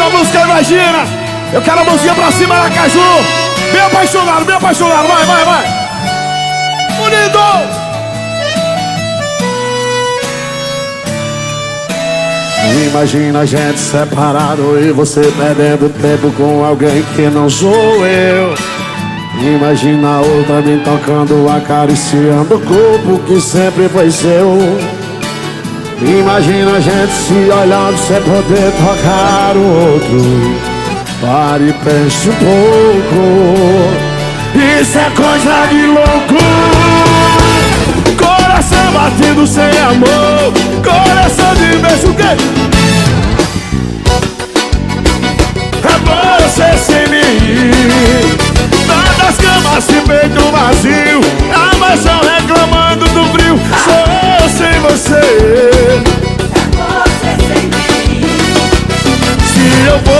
ouvindo a música, imagina. Eu quero a mãozinha pra cima, Aracaju. Bem apaixonado, bem apaixonado. Vai, vai, vai. Unido. Imagina a gente separado e você perdendo tempo com alguém que não sou eu. Imagina outra me tocando, acariciando o corpo que sempre foi seu. Imagina a gente se olhando sem poder tocar o outro. Pare e pense um pouco. Isso é coisa de louco. Coração batendo sem amor. Coração de beijo que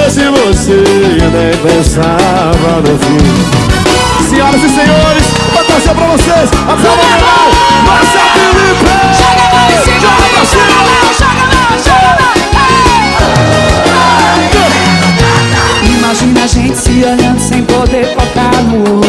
fosse você, nem pensava no fim. Senhoras e senhores, uma torcida pra vocês, a fenomenal Márcia Felipe! Joga lá em cima, joga pra cima! Joga lá, joga lá, joga! Imagina a gente se olhando sem poder focar no outro.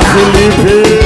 Felipe.